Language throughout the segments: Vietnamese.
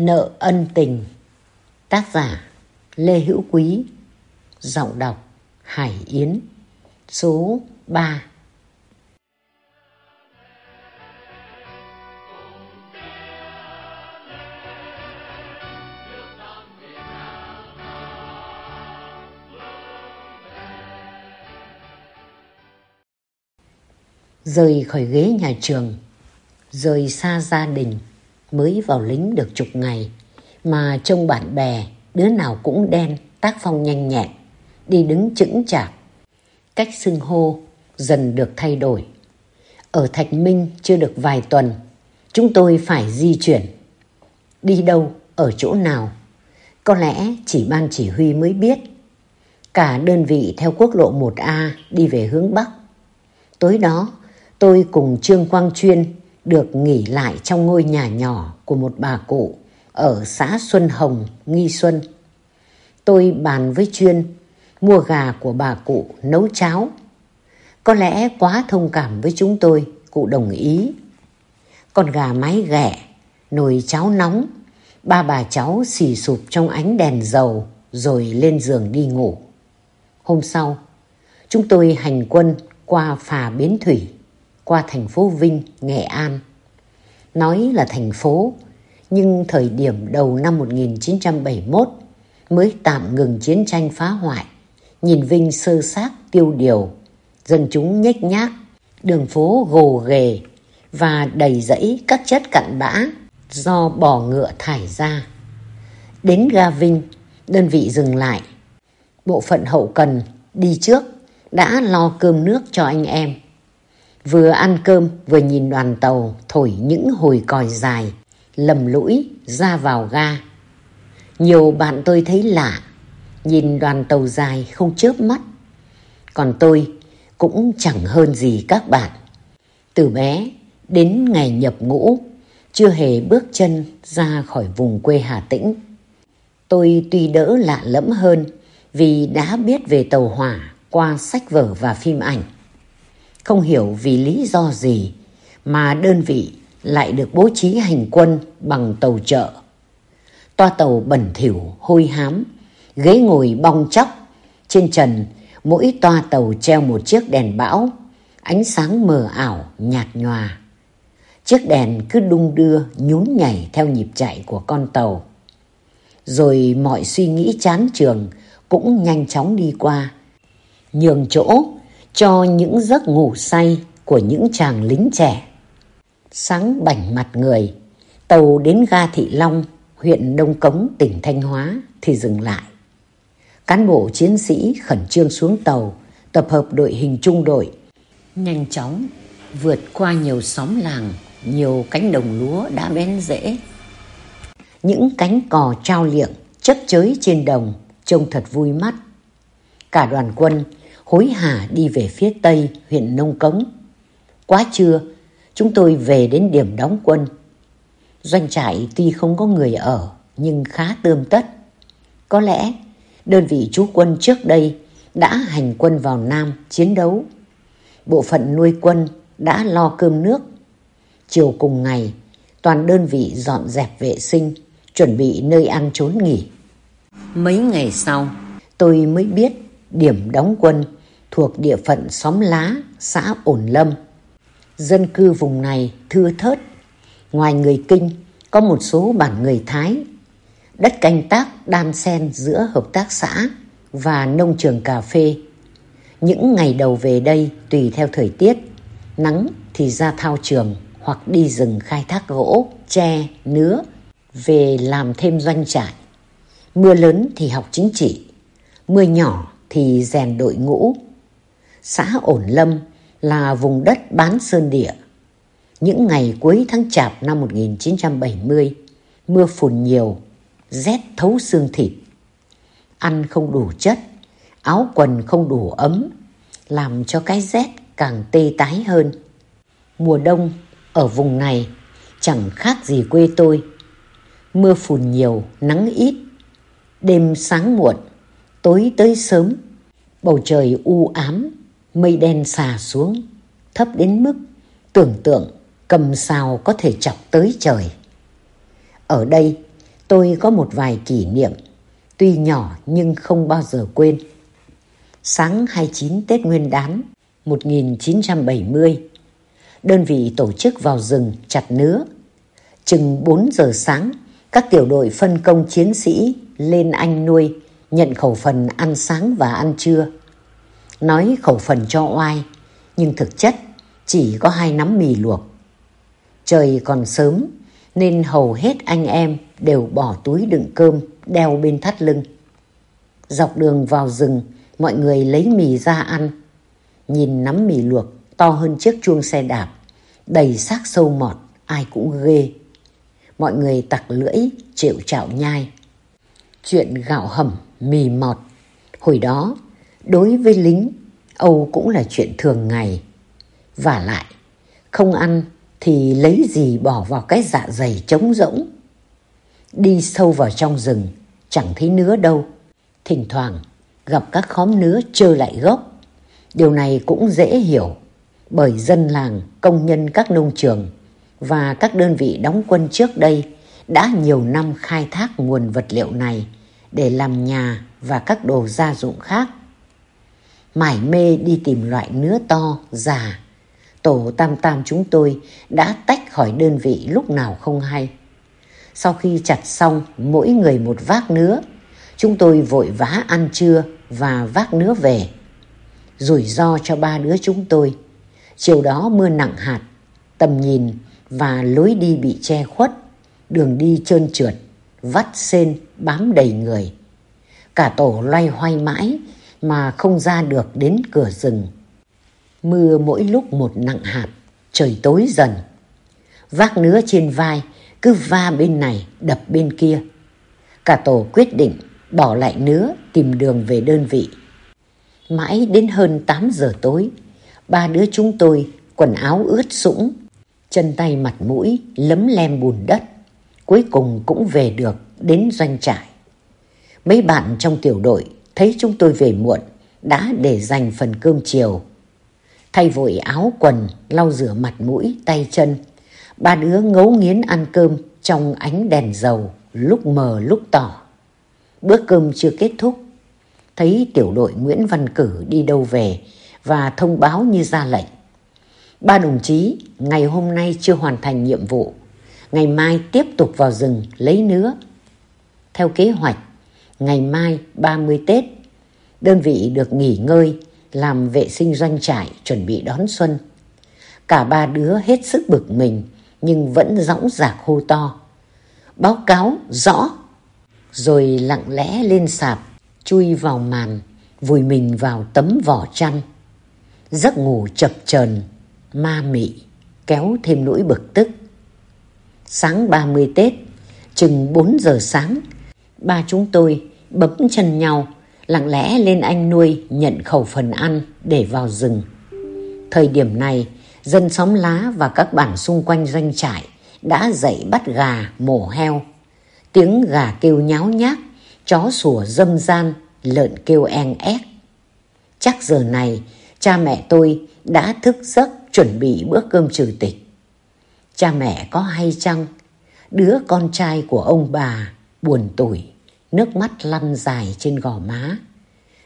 Nợ ân tình. Tác giả Lê Hữu Quý. Giọng đọc Hải Yến. Số 3 Rời khỏi ghế nhà trường, Rời xa gia đình mới vào lính được chục ngày mà trông bạn bè đứa nào cũng đen tác phong nhanh nhẹn đi đứng chững chạc. Cách xưng hô dần được thay đổi. Ở thạch minh chưa được vài tuần chúng tôi phải di chuyển. Đi đâu ở chỗ nào? Có lẽ chỉ ban chỉ huy mới biết. Cả đơn vị theo quốc lộ 1A đi về hướng Bắc. Tối đó, tôi cùng Trương Quang Chuyên được nghỉ lại trong ngôi nhà nhỏ của một bà cụ ở xã Xuân Hồng, Nghi Xuân. Tôi bàn với Chuyên mua gà của bà cụ nấu cháo. Có lẽ quá thông cảm với chúng tôi, cụ đồng ý. Con gà mái ghẻ, nồi cháo nóng, ba bà cháu xì sụp trong ánh đèn dầu rồi lên giường đi ngủ. Hôm sau, chúng tôi hành quân qua phà Bến Thủy qua thành phố Vinh, Nghệ An. Nói là thành phố, nhưng thời điểm đầu năm 1971 mới tạm ngừng chiến tranh phá hoại. Nhìn Vinh sơ xác tiêu điều, dân chúng nhếch nhác, đường phố gồ ghề và đầy rẫy các chất cặn bã do bò ngựa thải ra. Đến ga Vinh, đơn vị dừng lại. Bộ phận hậu cần đi trước đã lo cơm nước cho anh em. Vừa ăn cơm vừa nhìn đoàn tàu thổi những hồi còi dài, lầm lũi ra vào ga. Nhiều bạn tôi thấy lạ, nhìn đoàn tàu dài không chớp mắt. Còn tôi cũng chẳng hơn gì các bạn. Từ bé đến ngày nhập ngũ, chưa hề bước chân ra khỏi vùng quê Hà Tĩnh. Tôi tuy đỡ lạ lẫm hơn vì đã biết về tàu hỏa qua sách vở và phim ảnh. Không hiểu vì lý do gì mà đơn vị lại được bố trí hành quân bằng tàu chợ. Toa tàu bẩn thỉu, hôi hám, ghế ngồi bong chóc, trên trần mỗi toa tàu treo một chiếc đèn bão, ánh sáng mờ ảo, nhạt nhòa. Chiếc đèn cứ đung đưa, nhún nhảy theo nhịp chạy của con tàu. Rồi mọi suy nghĩ chán trường cũng nhanh chóng đi qua, nhường chỗ cho những giấc ngủ say của những chàng lính trẻ. Sáng bảnh mặt người, tàu đến ga Thị Long, huyện Đông Cống, tỉnh Thanh Hóa thì dừng lại. Cán bộ chiến sĩ khẩn trương xuống tàu, tập hợp đội hình trung đội, nhanh chóng vượt qua nhiều xóm làng, nhiều cánh đồng lúa đã bén rễ. Những cánh cò trao liệng chấp chới trên đồng trông thật vui mắt. Cả đoàn quân hối hả đi về phía tây huyện Nông Cống. Quá trưa, chúng tôi về đến điểm đóng quân. Doanh trại tuy không có người ở, nhưng khá tươm tất. Có lẽ đơn vị trú quân trước đây đã hành quân vào Nam chiến đấu. Bộ phận nuôi quân đã lo cơm nước. Chiều cùng ngày, toàn đơn vị dọn dẹp vệ sinh, chuẩn bị nơi ăn trốn nghỉ. Mấy ngày sau, tôi mới biết điểm đóng quân thuộc địa phận xóm lá, xã Ổn Lâm. Dân cư vùng này thưa thớt. Ngoài người Kinh, có một số bản người Thái. Đất canh tác đan xen giữa hợp tác xã và nông trường cà phê. Những ngày đầu về đây tùy theo thời tiết, nắng thì ra thao trường hoặc đi rừng khai thác gỗ, tre, nứa, về làm thêm doanh trại. Mưa lớn thì học chính trị, mưa nhỏ thì rèn đội ngũ xã Ổn Lâm là vùng đất bán sơn địa. Những ngày cuối tháng chạp năm 1970, mưa phùn nhiều, rét thấu xương thịt. Ăn không đủ chất, áo quần không đủ ấm, làm cho cái rét càng tê tái hơn. Mùa đông ở vùng này chẳng khác gì quê tôi. Mưa phùn nhiều, nắng ít, đêm sáng muộn, tối tới sớm, bầu trời u ám mây đen xà xuống, thấp đến mức tưởng tượng cầm sao có thể chọc tới trời. Ở đây, tôi có một vài kỷ niệm, tuy nhỏ nhưng không bao giờ quên. Sáng 29 Tết Nguyên đán 1970, đơn vị tổ chức vào rừng chặt nứa. Chừng 4 giờ sáng, các tiểu đội phân công chiến sĩ lên anh nuôi, nhận khẩu phần ăn sáng và ăn trưa. Nói khẩu phần cho oai, nhưng thực chất chỉ có hai nắm mì luộc. Trời còn sớm, nên hầu hết anh em đều bỏ túi đựng cơm đeo bên thắt lưng. Dọc đường vào rừng, mọi người lấy mì ra ăn. Nhìn nắm mì luộc to hơn chiếc chuông xe đạp, đầy xác sâu mọt, ai cũng ghê. Mọi người tặc lưỡi, chịu chạo nhai. Chuyện gạo hầm, mì mọt, hồi đó, đối với lính, Âu cũng là chuyện thường ngày. Và lại, không ăn thì lấy gì bỏ vào cái dạ dày trống rỗng. Đi sâu vào trong rừng, chẳng thấy nứa đâu. Thỉnh thoảng gặp các khóm nứa trơ lại gốc. Điều này cũng dễ hiểu bởi dân làng, công nhân các nông trường và các đơn vị đóng quân trước đây đã nhiều năm khai thác nguồn vật liệu này để làm nhà và các đồ gia dụng khác. Mải mê đi tìm loại nứa to, già, tổ tam tam chúng tôi đã tách khỏi đơn vị lúc nào không hay. Sau khi chặt xong mỗi người một vác nứa, chúng tôi vội vã ăn trưa và vác nứa về. Rủi ro cho ba đứa chúng tôi. Chiều đó mưa nặng hạt, tầm nhìn và lối đi bị che khuất, đường đi trơn trượt, vắt sên bám đầy người. Cả tổ loay hoay mãi mà không ra được đến cửa rừng. Mưa mỗi lúc một nặng hạt, trời tối dần. Vác nứa trên vai, cứ va bên này đập bên kia. Cả tổ quyết định bỏ lại nứa tìm đường về đơn vị. Mãi đến hơn 8 giờ tối, ba đứa chúng tôi quần áo ướt sũng, chân tay mặt mũi lấm lem bùn đất. Cuối cùng cũng về được đến doanh trại. Mấy bạn trong tiểu đội thấy chúng tôi về muộn đã để dành phần cơm chiều. Thay vội áo quần, lau rửa mặt mũi, tay chân. Ba đứa ngấu nghiến ăn cơm trong ánh đèn dầu, lúc mờ lúc tỏ. Bữa cơm chưa kết thúc. Thấy tiểu đội Nguyễn Văn Cử đi đâu về và thông báo như ra lệnh. Ba đồng chí ngày hôm nay chưa hoàn thành nhiệm vụ. Ngày mai tiếp tục vào rừng lấy nứa. Theo kế hoạch, ngày mai 30 Tết, đơn vị được nghỉ ngơi, làm vệ sinh doanh trại, chuẩn bị đón xuân. Cả ba đứa hết sức bực mình, nhưng vẫn dõng dạc hô to. Báo cáo rõ! Rồi lặng lẽ lên sạp, chui vào màn, vùi mình vào tấm vỏ chăn. Giấc ngủ chập chờn ma mị, kéo thêm nỗi bực tức. Sáng 30 Tết, chừng 4 giờ sáng, ba chúng tôi bấm chân nhau, lặng lẽ lên anh nuôi nhận khẩu phần ăn để vào rừng. Thời điểm này, dân xóm lá và các bản xung quanh doanh trại đã dậy bắt gà, mổ heo. Tiếng gà kêu nháo nhác, chó sủa dâm gian, lợn kêu en ép. Chắc giờ này, cha mẹ tôi đã thức giấc chuẩn bị bữa cơm trừ tịch. Cha mẹ có hay chăng? Đứa con trai của ông bà buồn tủi, nước mắt lăn dài trên gò má.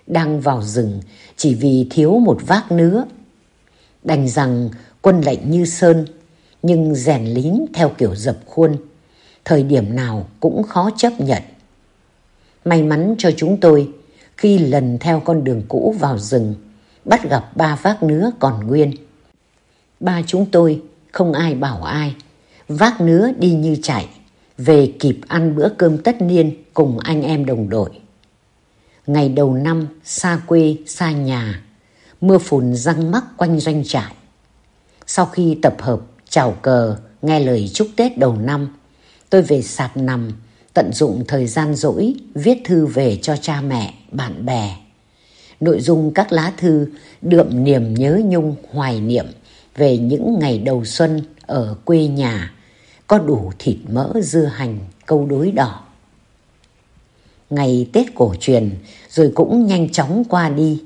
Đang vào rừng chỉ vì thiếu một vác nứa. Đành rằng quân lệnh như sơn, nhưng rèn lính theo kiểu dập khuôn, thời điểm nào cũng khó chấp nhận. May mắn cho chúng tôi, khi lần theo con đường cũ vào rừng, bắt gặp ba vác nứa còn nguyên. Ba chúng tôi không ai bảo ai, vác nứa đi như chạy, về kịp ăn bữa cơm tất niên cùng anh em đồng đội. Ngày đầu năm xa quê xa nhà, mưa phùn răng mắc quanh doanh trại. Sau khi tập hợp chào cờ, nghe lời chúc Tết đầu năm, tôi về sạp nằm, tận dụng thời gian rỗi viết thư về cho cha mẹ, bạn bè. Nội dung các lá thư đượm niềm nhớ nhung hoài niệm về những ngày đầu xuân ở quê nhà có đủ thịt mỡ dưa hành câu đối đỏ. Ngày Tết cổ truyền rồi cũng nhanh chóng qua đi.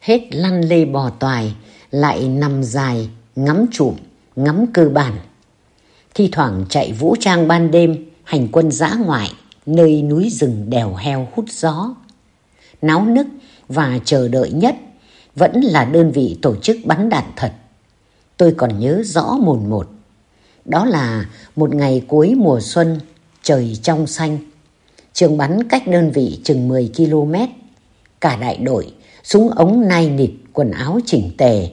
Hết lăn lê bò toài lại nằm dài ngắm trụm, ngắm cơ bản. Thi thoảng chạy vũ trang ban đêm hành quân dã ngoại nơi núi rừng đèo heo hút gió. Náo nức và chờ đợi nhất vẫn là đơn vị tổ chức bắn đạn thật. Tôi còn nhớ rõ mồn một. Đó là một ngày cuối mùa xuân, trời trong xanh. Trường bắn cách đơn vị chừng 10 km. Cả đại đội, súng ống nai nịt, quần áo chỉnh tề.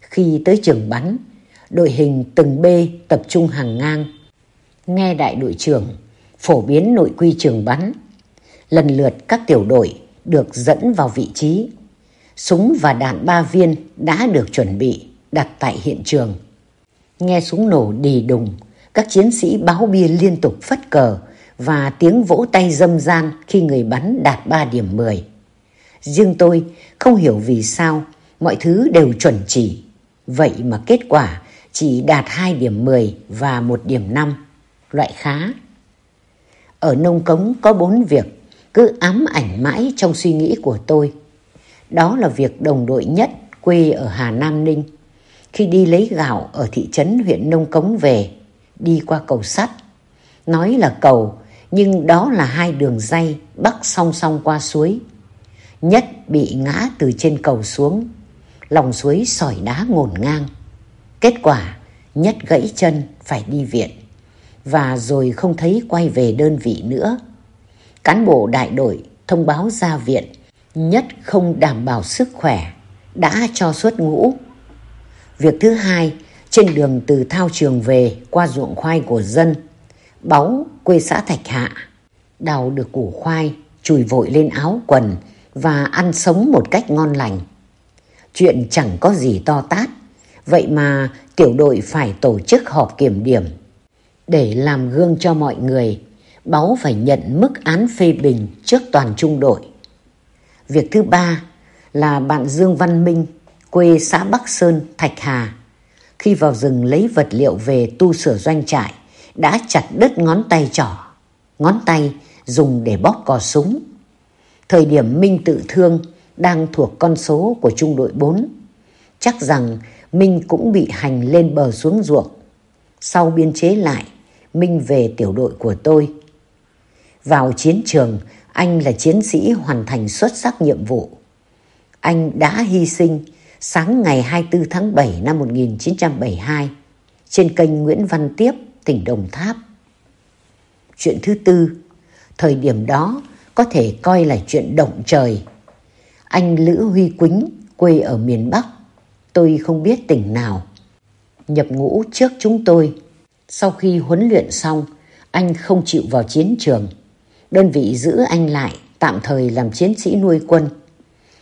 Khi tới trường bắn, đội hình từng bê tập trung hàng ngang. Nghe đại đội trưởng phổ biến nội quy trường bắn. Lần lượt các tiểu đội được dẫn vào vị trí. Súng và đạn ba viên đã được chuẩn bị đặt tại hiện trường. Nghe súng nổ đì đùng, các chiến sĩ báo bia liên tục phất cờ và tiếng vỗ tay dâm gian khi người bắn đạt 3 điểm 10. Riêng tôi không hiểu vì sao mọi thứ đều chuẩn chỉ. Vậy mà kết quả chỉ đạt 2 điểm 10 và 1 điểm 5, loại khá. Ở nông cống có bốn việc cứ ám ảnh mãi trong suy nghĩ của tôi. Đó là việc đồng đội nhất quê ở Hà Nam Ninh. Khi đi lấy gạo ở thị trấn huyện Nông Cống về, đi qua cầu sắt. Nói là cầu, nhưng đó là hai đường dây bắc song song qua suối. Nhất bị ngã từ trên cầu xuống, lòng suối sỏi đá ngổn ngang. Kết quả, Nhất gãy chân phải đi viện và rồi không thấy quay về đơn vị nữa. Cán bộ đại đội thông báo ra viện, nhất không đảm bảo sức khỏe, đã cho xuất ngũ. Việc thứ hai, trên đường từ thao trường về qua ruộng khoai của dân, Báu quê xã Thạch Hạ, đào được củ khoai, chùi vội lên áo quần và ăn sống một cách ngon lành. Chuyện chẳng có gì to tát, vậy mà tiểu đội phải tổ chức họp kiểm điểm để làm gương cho mọi người, Báu phải nhận mức án phê bình trước toàn trung đội. Việc thứ ba là bạn Dương Văn Minh, quê xã Bắc Sơn, Thạch Hà. Khi vào rừng lấy vật liệu về tu sửa doanh trại, đã chặt đứt ngón tay trỏ. Ngón tay dùng để bóp cò súng. Thời điểm Minh tự thương đang thuộc con số của trung đội 4. Chắc rằng Minh cũng bị hành lên bờ xuống ruộng. Sau biên chế lại, Minh về tiểu đội của tôi. Vào chiến trường, anh là chiến sĩ hoàn thành xuất sắc nhiệm vụ. Anh đã hy sinh sáng ngày 24 tháng 7 năm 1972 trên kênh Nguyễn Văn Tiếp, tỉnh Đồng Tháp. Chuyện thứ tư, thời điểm đó có thể coi là chuyện động trời. Anh Lữ Huy Quýnh quê ở miền Bắc, tôi không biết tỉnh nào. Nhập ngũ trước chúng tôi sau khi huấn luyện xong, anh không chịu vào chiến trường. Đơn vị giữ anh lại, tạm thời làm chiến sĩ nuôi quân.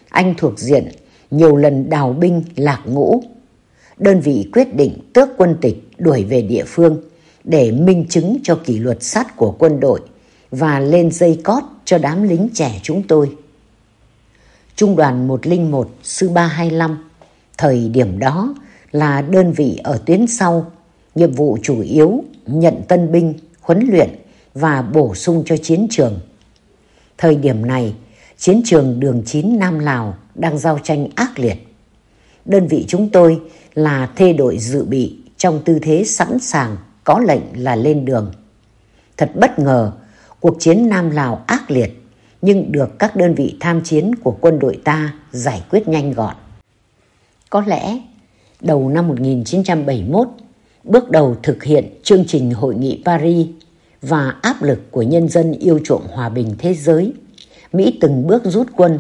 Anh thuộc diện nhiều lần đào binh lạc ngũ. Đơn vị quyết định tước quân tịch đuổi về địa phương để minh chứng cho kỷ luật sắt của quân đội và lên dây cót cho đám lính trẻ chúng tôi. Trung đoàn 101 sư 325 thời điểm đó là đơn vị ở tuyến sau Nhiệm vụ chủ yếu nhận tân binh, huấn luyện và bổ sung cho chiến trường. Thời điểm này, chiến trường đường 9 Nam Lào đang giao tranh ác liệt. Đơn vị chúng tôi là thê đội dự bị trong tư thế sẵn sàng có lệnh là lên đường. Thật bất ngờ, cuộc chiến Nam Lào ác liệt nhưng được các đơn vị tham chiến của quân đội ta giải quyết nhanh gọn. Có lẽ đầu năm 1971 bước đầu thực hiện chương trình hội nghị Paris và áp lực của nhân dân yêu chuộng hòa bình thế giới, Mỹ từng bước rút quân.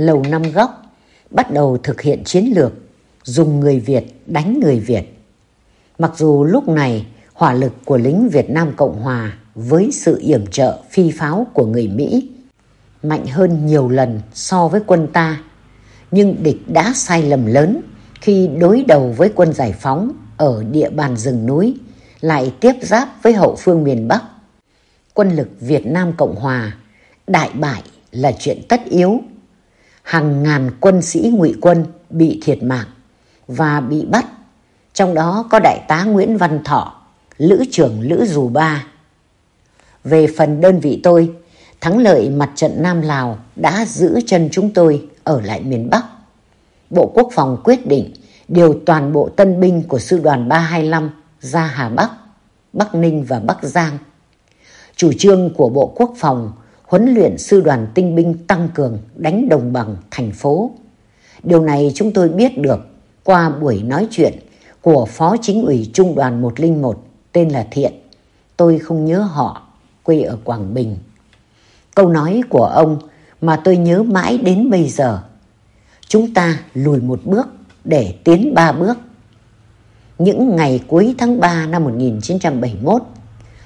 Lầu Năm Góc bắt đầu thực hiện chiến lược dùng người Việt đánh người Việt. Mặc dù lúc này hỏa lực của lính Việt Nam Cộng Hòa với sự yểm trợ phi pháo của người Mỹ mạnh hơn nhiều lần so với quân ta, nhưng địch đã sai lầm lớn khi đối đầu với quân giải phóng ở địa bàn rừng núi lại tiếp giáp với hậu phương miền Bắc. Quân lực Việt Nam Cộng Hòa đại bại là chuyện tất yếu. Hàng ngàn quân sĩ ngụy quân bị thiệt mạng và bị bắt, trong đó có đại tá Nguyễn Văn Thọ, lữ trưởng lữ dù ba. Về phần đơn vị tôi, thắng lợi mặt trận Nam Lào đã giữ chân chúng tôi ở lại miền Bắc. Bộ Quốc phòng quyết định điều toàn bộ tân binh của sư đoàn 325 ra Hà Bắc, Bắc Ninh và Bắc Giang Chủ trương của Bộ Quốc phòng huấn luyện sư đoàn tinh binh tăng cường đánh đồng bằng thành phố. Điều này chúng tôi biết được qua buổi nói chuyện của Phó Chính ủy Trung đoàn 101 tên là Thiện. Tôi không nhớ họ, quê ở Quảng Bình. Câu nói của ông mà tôi nhớ mãi đến bây giờ. Chúng ta lùi một bước để tiến ba bước. Những ngày cuối tháng 3 năm 1971,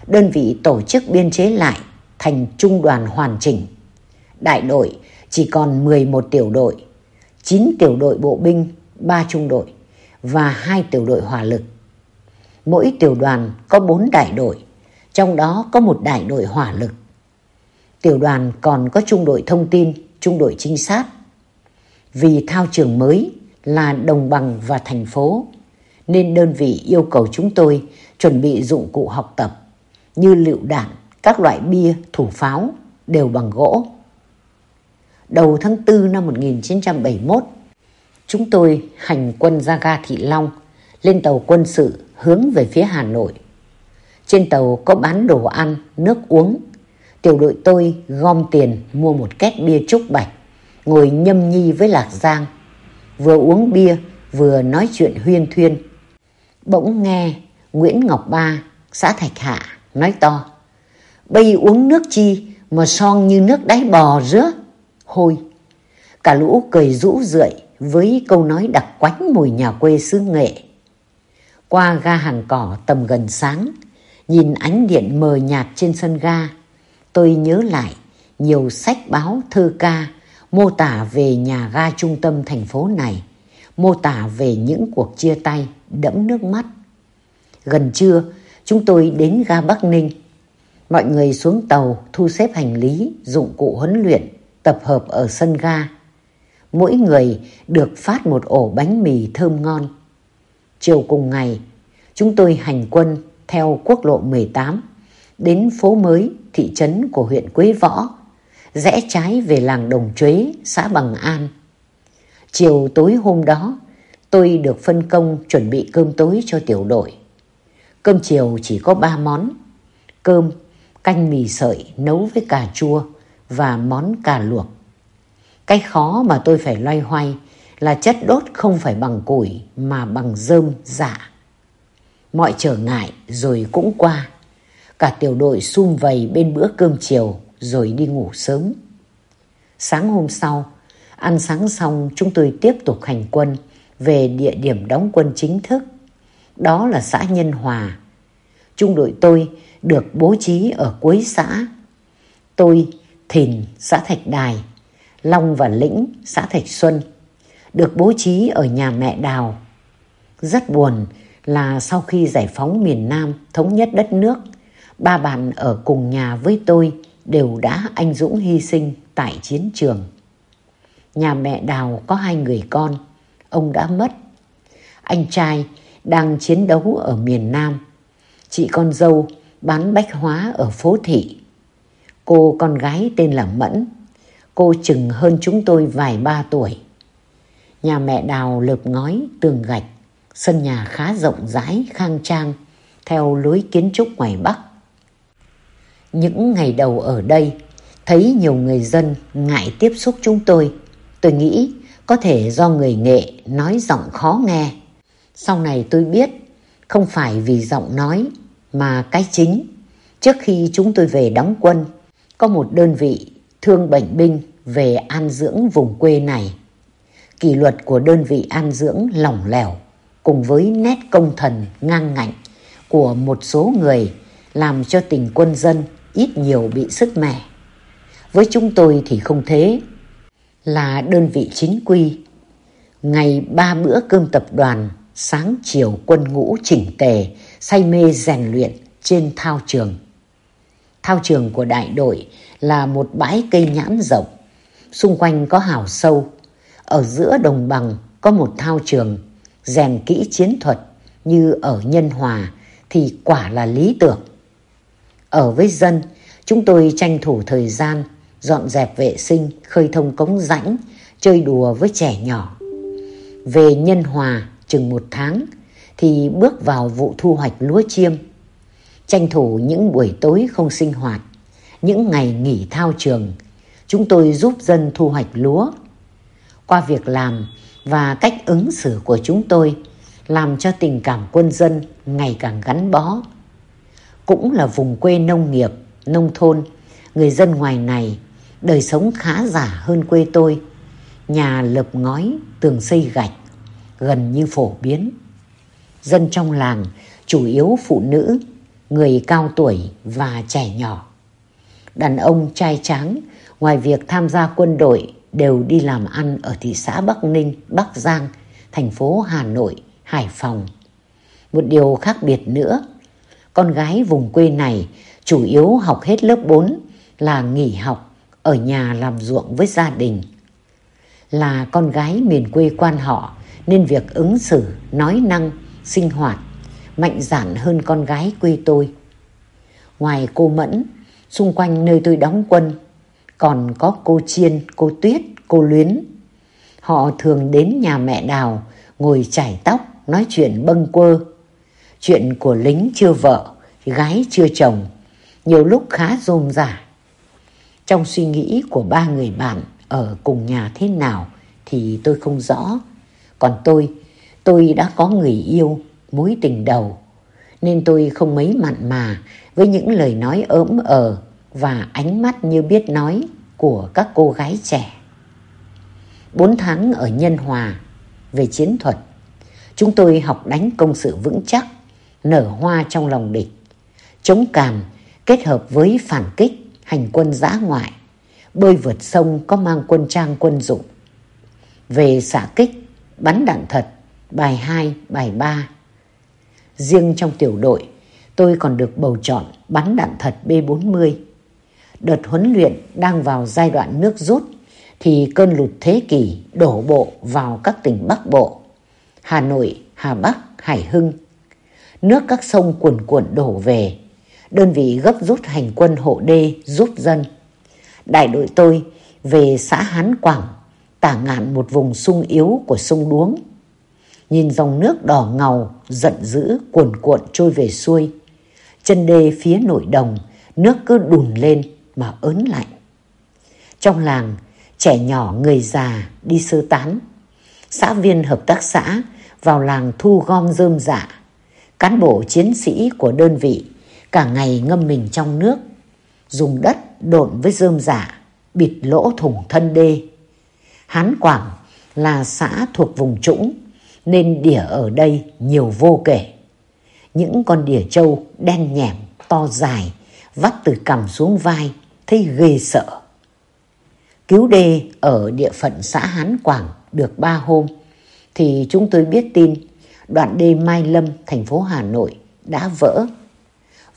đơn vị tổ chức biên chế lại thành trung đoàn hoàn chỉnh. Đại đội chỉ còn 11 tiểu đội, 9 tiểu đội bộ binh, 3 trung đội và hai tiểu đội hỏa lực. Mỗi tiểu đoàn có 4 đại đội, trong đó có một đại đội hỏa lực. Tiểu đoàn còn có trung đội thông tin, trung đội trinh sát. Vì thao trường mới là đồng bằng và thành phố, nên đơn vị yêu cầu chúng tôi chuẩn bị dụng cụ học tập như lựu đạn, các loại bia, thủ pháo đều bằng gỗ. Đầu tháng 4 năm 1971, chúng tôi hành quân ra ga Thị Long lên tàu quân sự hướng về phía Hà Nội. Trên tàu có bán đồ ăn, nước uống. Tiểu đội tôi gom tiền mua một két bia trúc bạch, ngồi nhâm nhi với Lạc Giang. Vừa uống bia, vừa nói chuyện huyên thuyên. Bỗng nghe Nguyễn Ngọc Ba, xã Thạch Hạ, nói to. Bây uống nước chi mà son như nước đáy bò rứa. Hôi. Cả lũ cười rũ rượi với câu nói đặc quánh mùi nhà quê xứ nghệ. Qua ga hàng cỏ tầm gần sáng, nhìn ánh điện mờ nhạt trên sân ga, tôi nhớ lại nhiều sách báo thơ ca mô tả về nhà ga trung tâm thành phố này, mô tả về những cuộc chia tay đẫm nước mắt. Gần trưa, chúng tôi đến ga Bắc Ninh. Mọi người xuống tàu thu xếp hành lý, dụng cụ huấn luyện, tập hợp ở sân ga. Mỗi người được phát một ổ bánh mì thơm ngon. Chiều cùng ngày, chúng tôi hành quân theo quốc lộ 18 đến phố mới thị trấn của huyện Quế Võ, rẽ trái về làng Đồng Chuế, xã Bằng An. Chiều tối hôm đó, tôi được phân công chuẩn bị cơm tối cho tiểu đội. Cơm chiều chỉ có ba món, cơm, canh mì sợi nấu với cà chua và món cà luộc. Cái khó mà tôi phải loay hoay là chất đốt không phải bằng củi mà bằng rơm dạ. Mọi trở ngại rồi cũng qua. Cả tiểu đội sum vầy bên bữa cơm chiều rồi đi ngủ sớm. Sáng hôm sau, ăn sáng xong chúng tôi tiếp tục hành quân về địa điểm đóng quân chính thức. Đó là xã Nhân Hòa. Trung đội tôi được bố trí ở cuối xã. Tôi, Thìn, xã Thạch Đài, Long và Lĩnh, xã Thạch Xuân, được bố trí ở nhà mẹ Đào. Rất buồn là sau khi giải phóng miền Nam thống nhất đất nước, ba bạn ở cùng nhà với tôi đều đã anh dũng hy sinh tại chiến trường. Nhà mẹ Đào có hai người con, ông đã mất. Anh trai đang chiến đấu ở miền Nam. Chị con dâu bán bách hóa ở phố thị. Cô con gái tên là Mẫn. Cô chừng hơn chúng tôi vài ba tuổi. Nhà mẹ Đào lợp ngói, tường gạch. Sân nhà khá rộng rãi, khang trang, theo lối kiến trúc ngoài Bắc. Những ngày đầu ở đây, thấy nhiều người dân ngại tiếp xúc chúng tôi. Tôi nghĩ có thể do người nghệ nói giọng khó nghe. Sau này tôi biết không phải vì giọng nói mà cái chính. Trước khi chúng tôi về đóng quân, có một đơn vị thương bệnh binh về an dưỡng vùng quê này. Kỷ luật của đơn vị an dưỡng lỏng lẻo cùng với nét công thần ngang ngạnh của một số người làm cho tình quân dân ít nhiều bị sức mẻ. Với chúng tôi thì không thế. Là đơn vị chính quy. Ngày ba bữa cơm tập đoàn, sáng chiều quân ngũ chỉnh tề, say mê rèn luyện trên thao trường. Thao trường của đại đội là một bãi cây nhãn rộng, xung quanh có hào sâu. Ở giữa đồng bằng có một thao trường rèn kỹ chiến thuật như ở Nhân Hòa thì quả là lý tưởng. Ở với dân, chúng tôi tranh thủ thời gian, dọn dẹp vệ sinh, khơi thông cống rãnh, chơi đùa với trẻ nhỏ. Về Nhân Hòa chừng một tháng thì bước vào vụ thu hoạch lúa chiêm. Tranh thủ những buổi tối không sinh hoạt, những ngày nghỉ thao trường, chúng tôi giúp dân thu hoạch lúa. Qua việc làm và cách ứng xử của chúng tôi làm cho tình cảm quân dân ngày càng gắn bó. Cũng là vùng quê nông nghiệp, nông thôn, người dân ngoài này đời sống khá giả hơn quê tôi. Nhà lợp ngói, tường xây gạch, gần như phổ biến. Dân trong làng chủ yếu phụ nữ, người cao tuổi và trẻ nhỏ. Đàn ông trai tráng ngoài việc tham gia quân đội đều đi làm ăn ở thị xã Bắc Ninh, Bắc Giang, thành phố Hà Nội, Hải Phòng. Một điều khác biệt nữa, con gái vùng quê này chủ yếu học hết lớp 4 là nghỉ học ở nhà làm ruộng với gia đình. Là con gái miền quê quan họ nên việc ứng xử, nói năng, sinh hoạt mạnh dạn hơn con gái quê tôi. Ngoài cô Mẫn, xung quanh nơi tôi đóng quân, còn có cô Chiên, cô Tuyết, cô Luyến. Họ thường đến nhà mẹ Đào, ngồi chải tóc, nói chuyện bâng quơ. Chuyện của lính chưa vợ, gái chưa chồng, nhiều lúc khá rôm rả. Trong suy nghĩ của ba người bạn ở cùng nhà thế nào thì tôi không rõ. Còn tôi, tôi đã có người yêu, mối tình đầu. Nên tôi không mấy mặn mà với những lời nói ớm ờ và ánh mắt như biết nói của các cô gái trẻ. Bốn tháng ở Nhân Hòa về chiến thuật, chúng tôi học đánh công sự vững chắc, nở hoa trong lòng địch, chống càm kết hợp với phản kích, hành quân giã ngoại, bơi vượt sông có mang quân trang quân dụng. Về xạ kích, bắn đạn thật, bài 2, bài 3. Riêng trong tiểu đội, tôi còn được bầu chọn bắn đạn thật B-40. Đợt huấn luyện đang vào giai đoạn nước rút thì cơn lụt thế kỷ đổ bộ vào các tỉnh Bắc Bộ, Hà Nội, Hà Bắc, Hải Hưng. Nước các sông cuồn cuộn đổ về, đơn vị gấp rút hành quân hộ đê giúp dân. Đại đội tôi về xã Hán Quảng, tả ngạn một vùng sung yếu của sông Đuống. Nhìn dòng nước đỏ ngầu, giận dữ, cuồn cuộn trôi về xuôi. Chân đê phía nội đồng, nước cứ đùn lên mà ớn lạnh. Trong làng, trẻ nhỏ người già đi sơ tán. Xã viên hợp tác xã vào làng thu gom rơm dạ. Cán bộ chiến sĩ của đơn vị cả ngày ngâm mình trong nước, dùng đất độn với rơm dạ, bịt lỗ thủng thân đê. Hán Quảng là xã thuộc vùng trũng, nên đỉa ở đây nhiều vô kể. Những con đỉa trâu đen nhẻm, to dài, vắt từ cằm xuống vai, thấy ghê sợ. Cứu đê ở địa phận xã Hán Quảng được ba hôm, thì chúng tôi biết tin đoạn đê Mai Lâm, thành phố Hà Nội đã vỡ.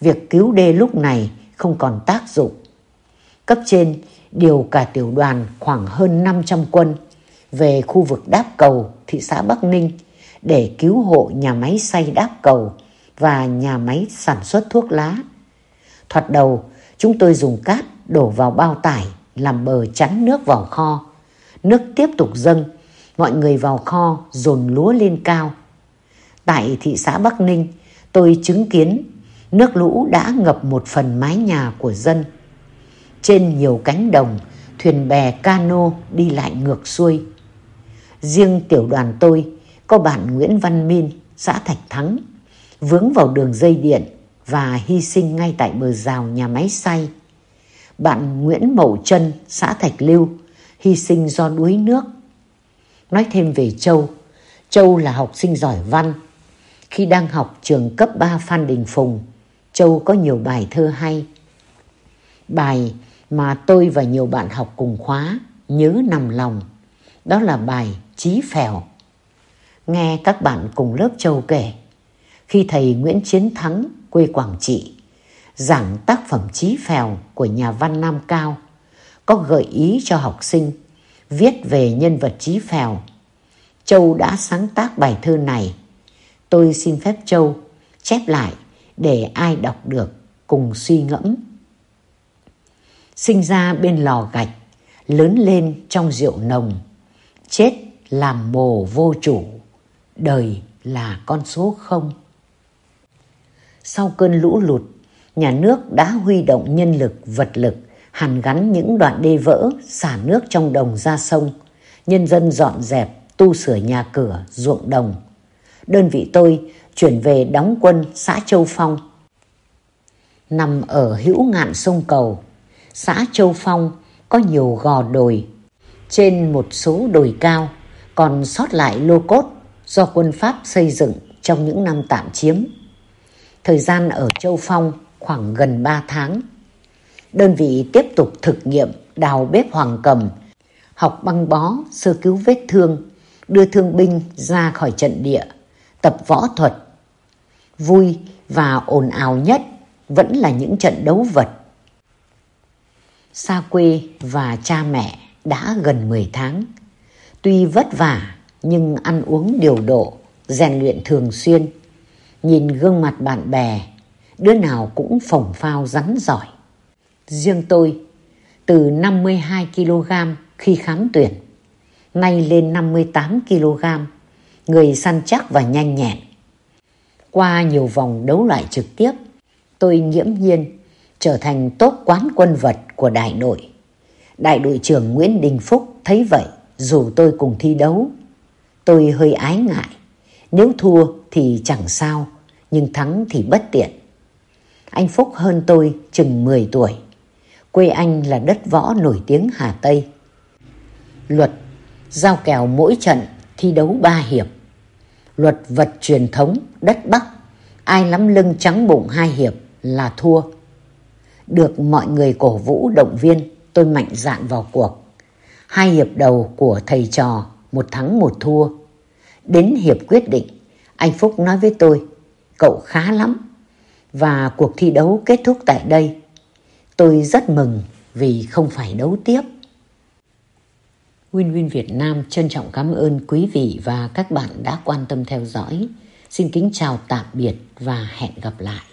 Việc cứu đê lúc này không còn tác dụng. Cấp trên điều cả tiểu đoàn khoảng hơn 500 quân về khu vực đáp cầu thị xã Bắc Ninh để cứu hộ nhà máy xay đáp cầu và nhà máy sản xuất thuốc lá. Thoạt đầu, chúng tôi dùng cát đổ vào bao tải làm bờ chắn nước vào kho. Nước tiếp tục dâng, mọi người vào kho dồn lúa lên cao. Tại thị xã Bắc Ninh, tôi chứng kiến nước lũ đã ngập một phần mái nhà của dân. Trên nhiều cánh đồng, thuyền bè cano đi lại ngược xuôi. Riêng tiểu đoàn tôi có bạn Nguyễn Văn Min, xã Thạch Thắng, vướng vào đường dây điện và hy sinh ngay tại bờ rào nhà máy xay. Bạn Nguyễn Mậu Trân, xã Thạch Lưu, hy sinh do đuối nước. Nói thêm về Châu, Châu là học sinh giỏi văn. Khi đang học trường cấp 3 Phan Đình Phùng, Châu có nhiều bài thơ hay. Bài mà tôi và nhiều bạn học cùng khóa nhớ nằm lòng. Đó là bài Chí Phèo. Nghe các bạn cùng lớp Châu kể, khi thầy Nguyễn Chiến Thắng, quê Quảng Trị, giảng tác phẩm Chí Phèo của nhà văn Nam Cao, có gợi ý cho học sinh viết về nhân vật Chí Phèo. Châu đã sáng tác bài thơ này. Tôi xin phép Châu chép lại để ai đọc được cùng suy ngẫm. Sinh ra bên lò gạch, lớn lên trong rượu nồng, chết làm mồ vô chủ, đời là con số không. Sau cơn lũ lụt nhà nước đã huy động nhân lực, vật lực, hàn gắn những đoạn đê vỡ, xả nước trong đồng ra sông. Nhân dân dọn dẹp, tu sửa nhà cửa, ruộng đồng. Đơn vị tôi chuyển về đóng quân xã Châu Phong. Nằm ở hữu ngạn sông Cầu, xã Châu Phong có nhiều gò đồi. Trên một số đồi cao còn sót lại lô cốt do quân Pháp xây dựng trong những năm tạm chiếm. Thời gian ở Châu Phong khoảng gần 3 tháng. Đơn vị tiếp tục thực nghiệm đào bếp hoàng cầm, học băng bó, sơ cứu vết thương, đưa thương binh ra khỏi trận địa, tập võ thuật. Vui và ồn ào nhất vẫn là những trận đấu vật. Xa quê và cha mẹ đã gần 10 tháng. Tuy vất vả nhưng ăn uống điều độ, rèn luyện thường xuyên. Nhìn gương mặt bạn bè, đứa nào cũng phồng phao rắn giỏi. Riêng tôi, từ 52 kg khi khám tuyển, nay lên 58 kg, người săn chắc và nhanh nhẹn. Qua nhiều vòng đấu loại trực tiếp, tôi nghiễm nhiên trở thành tốt quán quân vật của đại đội. Đại đội trưởng Nguyễn Đình Phúc thấy vậy dù tôi cùng thi đấu. Tôi hơi ái ngại, nếu thua thì chẳng sao, nhưng thắng thì bất tiện. Anh Phúc hơn tôi chừng 10 tuổi. Quê anh là đất võ nổi tiếng Hà Tây. Luật giao kèo mỗi trận thi đấu ba hiệp. Luật vật truyền thống đất Bắc, ai lắm lưng trắng bụng hai hiệp là thua. Được mọi người cổ vũ động viên, tôi mạnh dạn vào cuộc. Hai hiệp đầu của thầy trò, một thắng một thua. Đến hiệp quyết định, anh Phúc nói với tôi, cậu khá lắm. Và cuộc thi đấu kết thúc tại đây. Tôi rất mừng vì không phải đấu tiếp. Win Win Việt Nam trân trọng cảm ơn quý vị và các bạn đã quan tâm theo dõi. Xin kính chào tạm biệt và hẹn gặp lại.